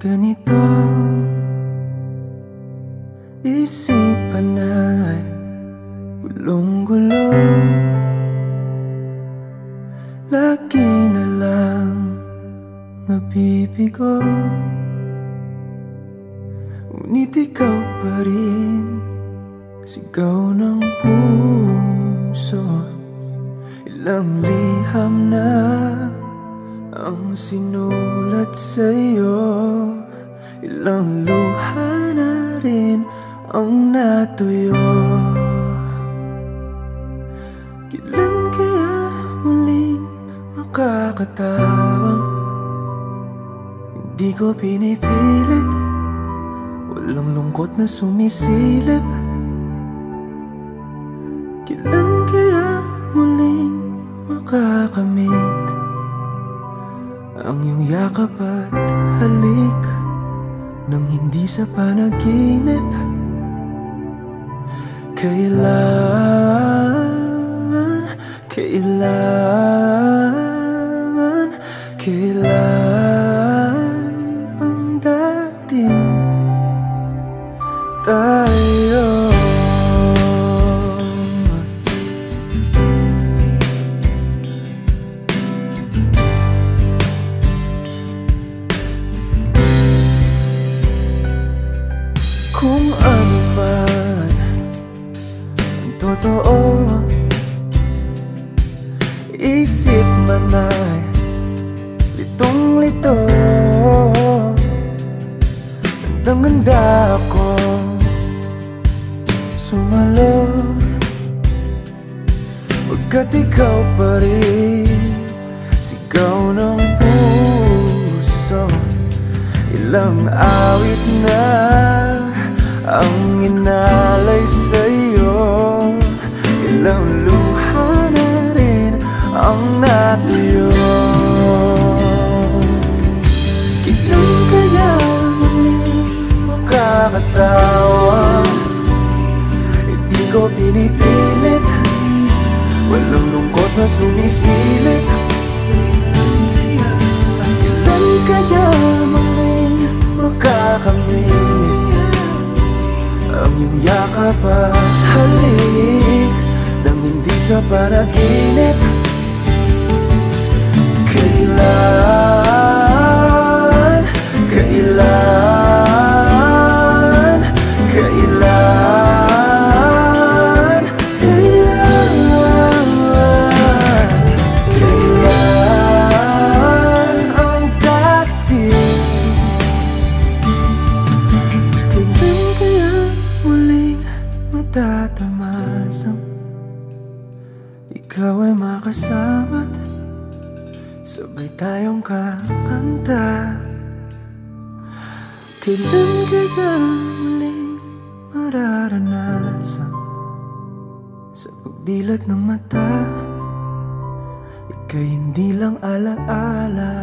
ganito Isipan ay gulong-gulo. Lagi na lang nabibigo. Ngunit ikaw pa rin Sigaw ng puso. Ilang liham na ang sinulat sa'yo Ilang luha na rin ang natuyo. Kailan kaya muling makakatawang? Hindi ko pinipilit. Walang lungkot na sumisilip. Kailan kaya muling makakamit ang iyong yakap at halik Nang hindi sa panaginip Kailan, kailan, kailan totoo. Isip man ay litong-lito Handang-handa ako. Sumalo. Pagkat ikaw pa rin Sigaw ng puso. Ilang awit na ang inalay sa'yo Ilang luha na rin ang natuyo. Kailan kaya muling makakatawa? Hindi ko pinipilit. Walang lungkot na sumisilip. Kailan kaya muling makakamit ang iyong yakap at halik sa panaginip Kailan, Sabay tayong kakanta. Kailan kaya muling mararanasan Sa pagdilat ng mata? Ika'y hindi lang alaala